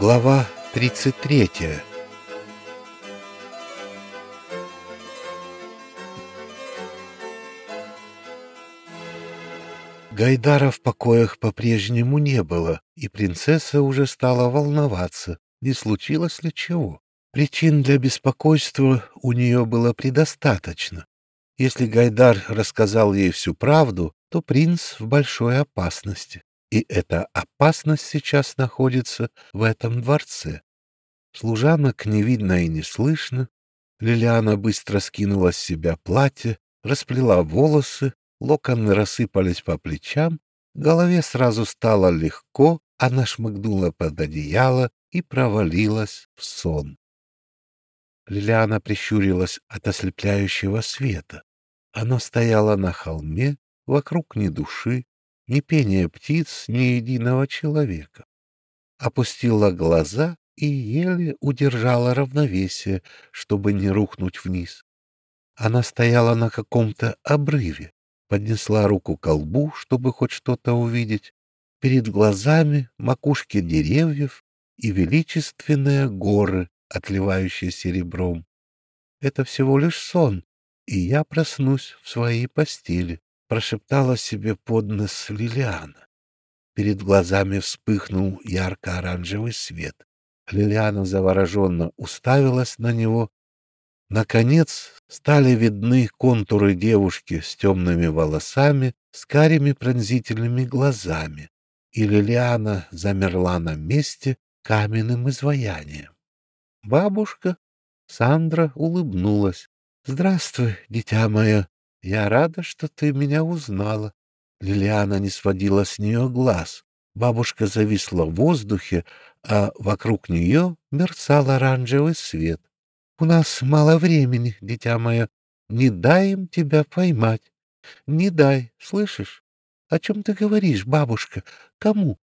Глава 33 Гайдара в покоях по-прежнему не было, и принцесса уже стала волноваться, не случилось ли чего. Причин для беспокойства у нее было предостаточно. Если Гайдар рассказал ей всю правду, то принц в большой опасности. И эта опасность сейчас находится в этом дворце. Служанок не видно и не слышно. Лилиана быстро скинула с себя платье, расплела волосы, локоны рассыпались по плечам, голове сразу стало легко, она шмыгнула под одеяло и провалилась в сон. Лилиана прищурилась от ослепляющего света. Оно стояло на холме, вокруг ни души, ни пения птиц, ни единого человека. Опустила глаза и еле удержала равновесие, чтобы не рухнуть вниз. Она стояла на каком-то обрыве, поднесла руку к колбу, чтобы хоть что-то увидеть. Перед глазами макушки деревьев и величественные горы, отливающие серебром. Это всего лишь сон, и я проснусь в своей постели прошептала себе под нос Лилиана. Перед глазами вспыхнул ярко-оранжевый свет. Лилиана завороженно уставилась на него. Наконец стали видны контуры девушки с темными волосами, с карими пронзительными глазами, и Лилиана замерла на месте каменным изваянием. Бабушка Сандра улыбнулась. «Здравствуй, дитя мое. Я рада, что ты меня узнала. Лилиана не сводила с нее глаз. Бабушка зависла в воздухе, а вокруг нее мерцал оранжевый свет. У нас мало времени, дитя мое. Не дай им тебя поймать. Не дай, слышишь? О чем ты говоришь, бабушка? Кому?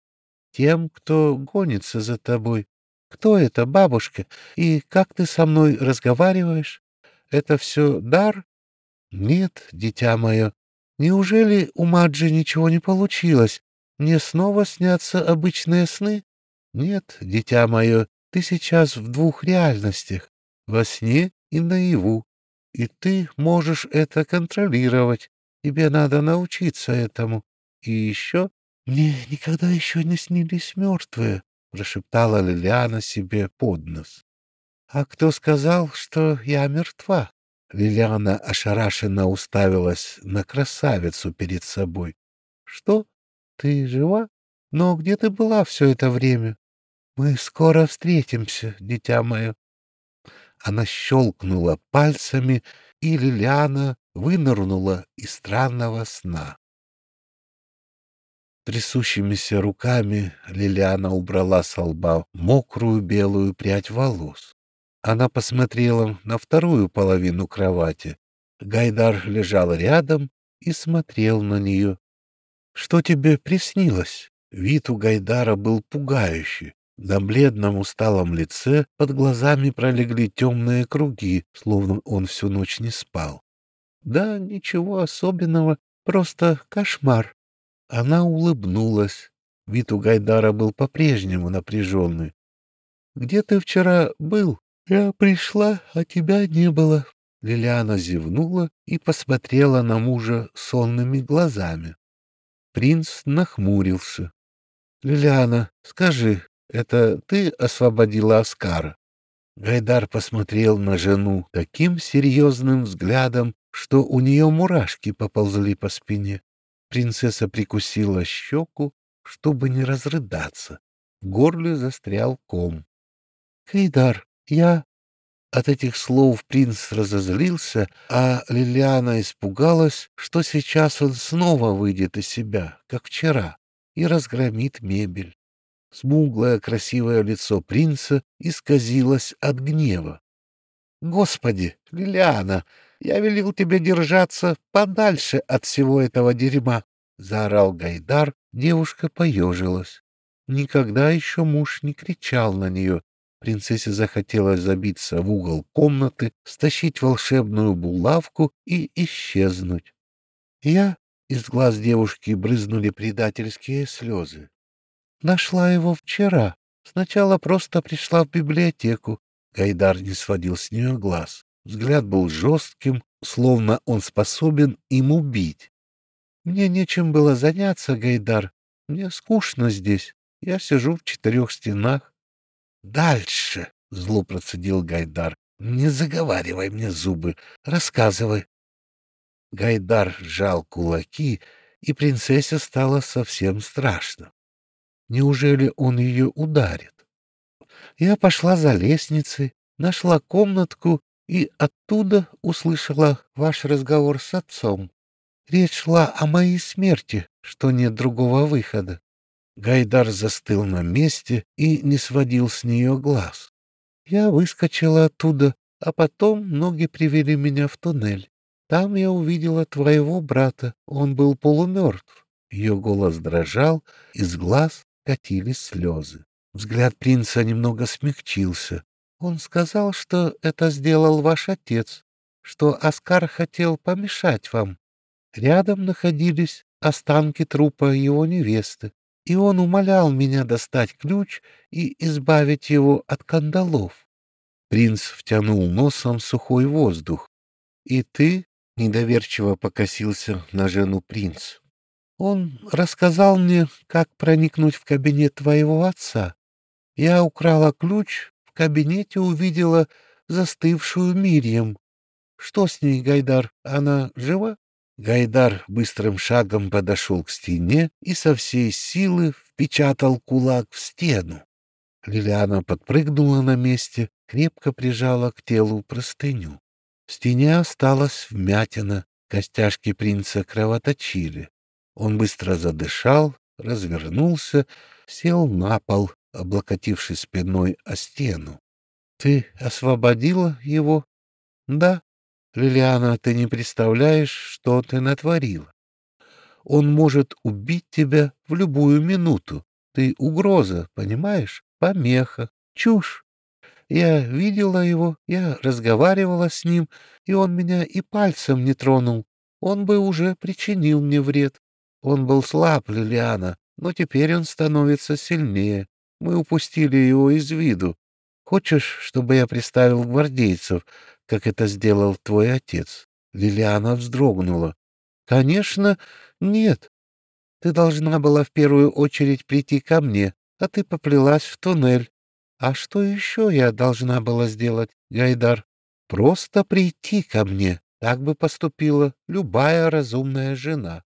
Тем, кто гонится за тобой. Кто это, бабушка? И как ты со мной разговариваешь? Это все дар нет, дитя мое, неужели у Маджи ничего не получилось? Мне снова снятся обычные сны? Нет, дитя мое, ты сейчас в двух реальностях, во сне и наяву, и ты можешь это контролировать. Тебе надо научиться этому. И еще... Мне никогда еще не снились мертвые, — прошептала Лилиана себе под нос. — А кто сказал, что я мертва? Лилиана ошарашенно уставилась на красавицу перед собой. — Что? Ты жива? Но где ты была все это время? Мы скоро встретимся, дитя мое. Она щелкнула пальцами, и Лилиана вынырнула из странного сна. Трясущимися руками Лилиана убрала с лба мокрую белую прядь волос. Она посмотрела на вторую половину кровати. Гайдар лежал рядом и смотрел на нее. — Что тебе приснилось? Вид у Гайдара был пугающий. На бледном усталом лице под глазами пролегли темные круги, словно он всю ночь не спал. — Да, ничего особенного, просто кошмар. Она улыбнулась. Вид у Гайдара был по-прежнему напряженный. — Где ты вчера был? «Я пришла, а тебя не было». Лилиана зевнула и посмотрела на мужа сонными глазами. Принц нахмурился. «Лилиана, скажи, это ты освободила Оскара?» Гайдар посмотрел на жену таким серьезным взглядом, что у нее мурашки поползли по спине. Принцесса прикусила щеку, чтобы не разрыдаться. В горле застрял ком. — Гайдар, я... От этих слов принц разозлился, а Лилиана испугалась, что сейчас он снова выйдет из себя, как вчера, и разгромит мебель. Смуглое красивое лицо принца исказилось от гнева. — Господи, Лилиана, я велел тебе держаться подальше от всего этого дерьма! — заорал Гайдар, девушка поежилась. Никогда еще муж не кричал на нее, Принцессе захотелось забиться в угол комнаты, стащить волшебную булавку и исчезнуть. Я... Из глаз девушки брызнули предательские слезы. Нашла его вчера. Сначала просто пришла в библиотеку. Гайдар не сводил с нее глаз. Взгляд был жестким, словно он способен им убить. Мне нечем было заняться, Гайдар. Мне скучно здесь. Я сижу в четырех стенах. Дальше, — зло процедил Гайдар. Не заговаривай мне зубы. Рассказывай. Гайдар сжал кулаки, и принцессе стало совсем страшно. Неужели он ее ударит? Я пошла за лестницей, нашла комнатку и оттуда услышала ваш разговор с отцом. Речь шла о моей смерти, что нет другого выхода. Гайдар застыл на месте и не сводил с нее глаз. Я выскочила оттуда, а потом ноги привели меня в туннель. Там я увидела твоего брата, он был полумертв. Ее голос дрожал, из глаз катились слезы. Взгляд принца немного смягчился. Он сказал, что это сделал ваш отец, что Оскар хотел помешать вам. Рядом находились останки трупа его невесты, и он умолял меня достать ключ и избавить его от кандалов. Принц втянул носом сухой воздух. «И ты?» — недоверчиво покосился на жену принц. «Он рассказал мне, как проникнуть в кабинет твоего отца. Я украла ключ, в кабинете увидела застывшую Мирьям. Что с ней, Гайдар? Она жива?» Гайдар быстрым шагом подошел к стене и со всей силы впечатал кулак в стену. Лилиана подпрыгнула на месте, крепко прижала к телу простыню. В стене осталась вмятина, костяшки принца кровоточили. Он быстро задышал, развернулся, сел на пол, облокотившись спиной о стену. — Ты освободила его? — Да. Лилиана, ты не представляешь, что ты натворила. Он может убить тебя в любую минуту. Ты угроза, понимаешь? Помеха, чушь. Я видела его, я разговаривала с ним, и он меня и пальцем не тронул. Он бы уже причинил мне вред. Он был слаб, Лилиана, но теперь он становится сильнее. Мы упустили его из виду. Хочешь, чтобы я представил гвардейцев, как это сделал твой отец?» Лилиана вздрогнула. «Конечно, нет. Ты должна была в первую очередь прийти ко мне, а ты поплелась в туннель. А что еще я должна была сделать, Гайдар? Просто прийти ко мне. Так бы поступила любая разумная жена.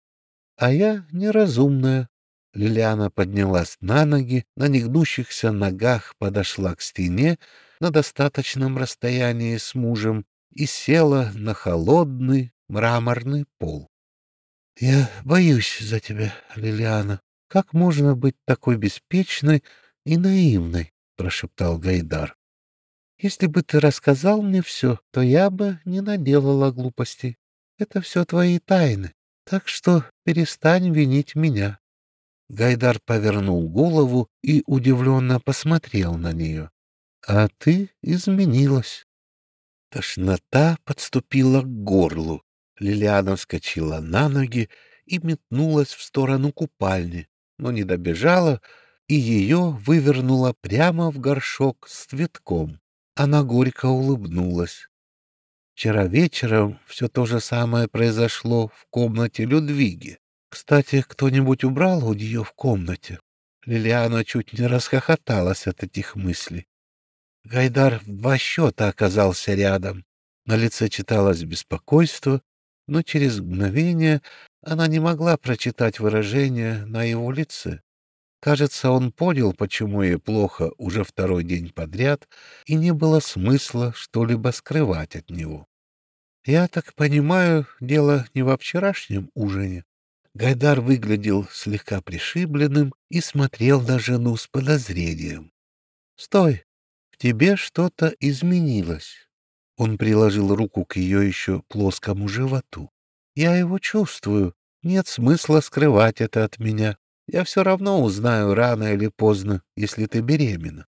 А я неразумная. Лилиана поднялась на ноги, на негнущихся ногах подошла к стене на достаточном расстоянии с мужем и села на холодный мраморный пол. — Я боюсь за тебя, Лилиана. Как можно быть такой беспечной и наивной? — прошептал Гайдар. — Если бы ты рассказал мне все, то я бы не наделала глупостей. Это все твои тайны, так что перестань винить меня. Гайдар повернул голову и удивленно посмотрел на нее. — А ты изменилась. Тошнота подступила к горлу. Лилиана вскочила на ноги и метнулась в сторону купальни, но не добежала, и ее вывернуло прямо в горшок с цветком. Она горько улыбнулась. Вчера вечером все то же самое произошло в комнате Людвиги. Кстати, кто-нибудь убрал у нее в комнате? Лилиана чуть не расхохоталась от этих мыслей. Гайдар в два счета оказался рядом. На лице читалось беспокойство, но через мгновение она не могла прочитать выражение на его лице. Кажется, он понял, почему ей плохо уже второй день подряд, и не было смысла что-либо скрывать от него. «Я так понимаю, дело не во вчерашнем ужине?» Гайдар выглядел слегка пришибленным и смотрел на жену с подозрением. «Стой! Тебе что-то изменилось!» Он приложил руку к ее еще плоскому животу. «Я его чувствую. Нет смысла скрывать это от меня. Я все равно узнаю рано или поздно, если ты беременна».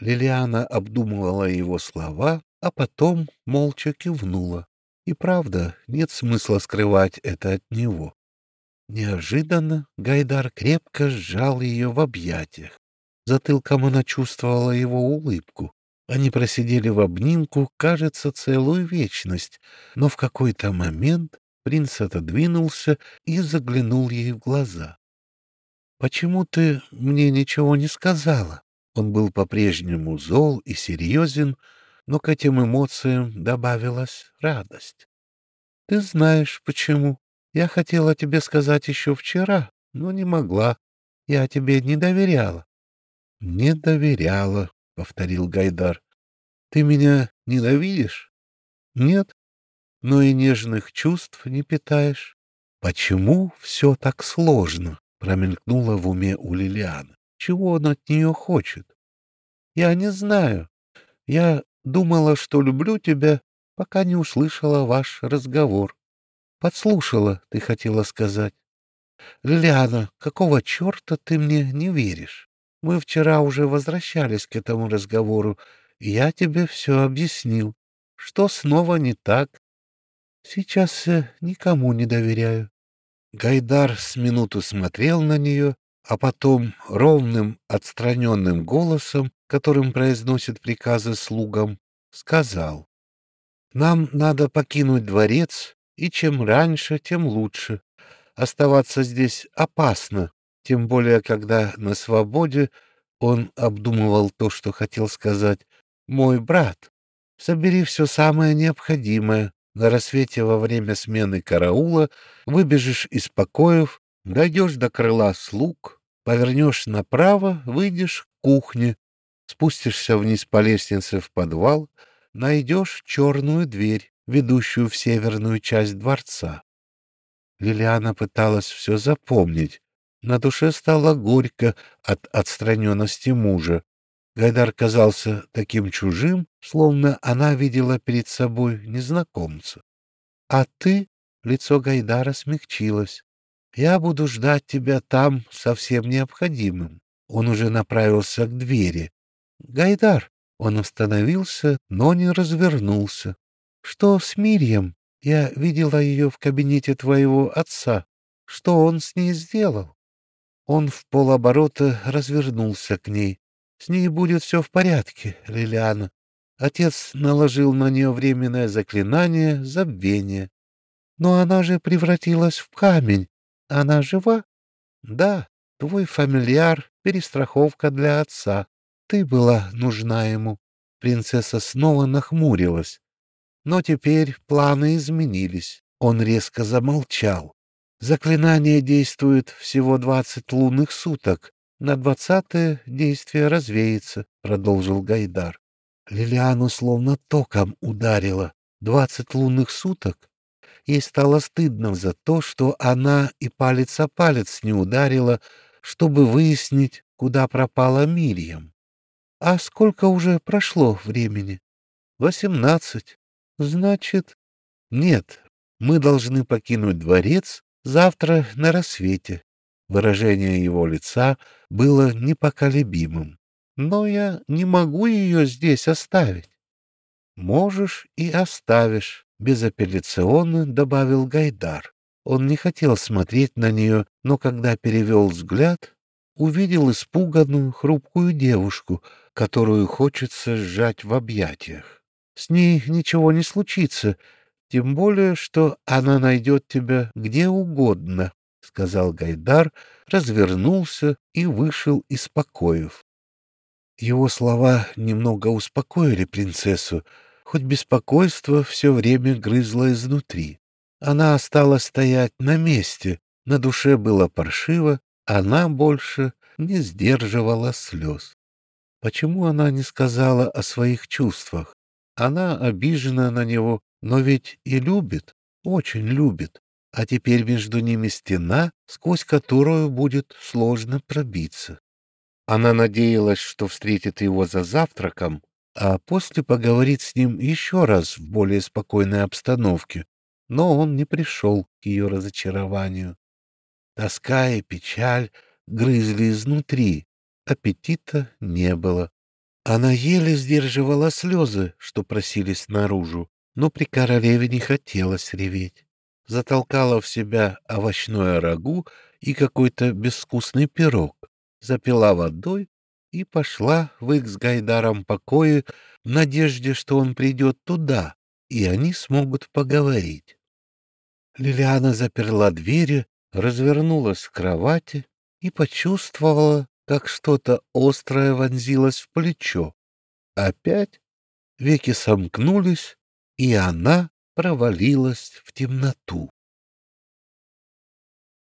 Лилиана обдумывала его слова, а потом молча кивнула. И правда, нет смысла скрывать это от него. Неожиданно Гайдар крепко сжал ее в объятиях. Затылком она чувствовала его улыбку. Они просидели в обнимку, кажется, целую вечность, но в какой-то момент принц отодвинулся и заглянул ей в глаза. «Почему ты мне ничего не сказала?» Он был по-прежнему зол и серьезен, но к этим эмоциям добавилась радость. «Ты знаешь, почему. Я хотела тебе сказать еще вчера, но не могла. Я тебе не доверяла». «Не доверяла», — повторил Гайдар. «Ты меня ненавидишь?» «Нет, но и нежных чувств не питаешь. Почему все так сложно?» — промелькнуло в уме у Лилианы. «Чего он от нее хочет?» «Я не знаю. Я думала, что люблю тебя, пока не услышала ваш разговор. Подслушала, ты хотела сказать. Лилиана, какого черта ты мне не веришь? Мы вчера уже возвращались к этому разговору, и я тебе все объяснил. Что снова не так? Сейчас я никому не доверяю. Гайдар с минуту смотрел на нее, а потом ровным, отстраненным голосом, которым произносит приказы слугам, сказал. «Нам надо покинуть дворец, и чем раньше, тем лучше. Оставаться здесь опасно, тем более, когда на свободе он обдумывал то, что хотел сказать. «Мой брат, собери все самое необходимое. На рассвете во время смены караула выбежишь из покоев, дойдешь до крыла слуг, повернешь направо, выйдешь к кухне, спустишься вниз по лестнице в подвал, найдешь черную дверь, ведущую в северную часть дворца. Лилиана пыталась все запомнить. На душе стало горько от отстраненности мужа. Гайдар казался таким чужим, словно она видела перед собой незнакомца. — А ты? — лицо Гайдара смягчилось. — Я буду ждать тебя там со всем необходимым. Он уже направился к двери. — Гайдар! Он остановился, но не развернулся. — Что с Мирьем? Я видела ее в кабинете твоего отца. Что он с ней сделал? Он в полоборота развернулся к ней. С ней будет все в порядке, Лилиана. Отец наложил на нее временное заклинание забвения. Но она же превратилась в камень. Она жива? Да, твой фамильяр — перестраховка для отца. Ты была нужна ему. Принцесса снова нахмурилась. Но теперь планы изменились. Он резко замолчал. Заклинание действует всего двадцать лунных суток. На двадцатое действие развеется, — продолжил Гайдар. Лилиану словно током ударило. Двадцать лунных суток? Ей стало стыдно за то, что она и палец о палец не ударила, чтобы выяснить, куда пропала Мирьям. А сколько уже прошло времени? Восемнадцать. Значит, нет, мы должны покинуть дворец завтра на рассвете. Выражение его лица было непоколебимым. Но я не могу ее здесь оставить. Можешь и оставишь, безапелляционно добавил Гайдар. Он не хотел смотреть на нее, но когда перевел взгляд, увидел испуганную, хрупкую девушку, которую хочется сжать в объятиях. С ней ничего не случится, тем более, что она найдет тебя где угодно, — сказал Гайдар, развернулся и вышел из покоев. Его слова немного успокоили принцессу, хоть беспокойство все время грызло изнутри. Она осталась стоять на месте, на душе было паршиво, она больше не сдерживала слез. Почему она не сказала о своих чувствах? Она обижена на него, но ведь и любит, очень любит. А теперь между ними стена, сквозь которую будет сложно пробиться. Она надеялась, что встретит его за завтраком, а после поговорит с ним еще раз в более спокойной обстановке, но он не пришел к ее разочарованию. Тоска и печаль грызли изнутри, аппетита не было. Она еле сдерживала слезы, что просились наружу, но при королеве не хотелось реветь. Затолкала в себя овощное рагу и какой-то безвкусный пирог, запила водой и пошла в их с Гайдаром покое в надежде, что он придет туда, и они смогут поговорить. Лилиана заперла двери, развернулась в кровати и почувствовала, как что-то острое вонзилось в плечо. Опять веки сомкнулись, и она провалилась в темноту.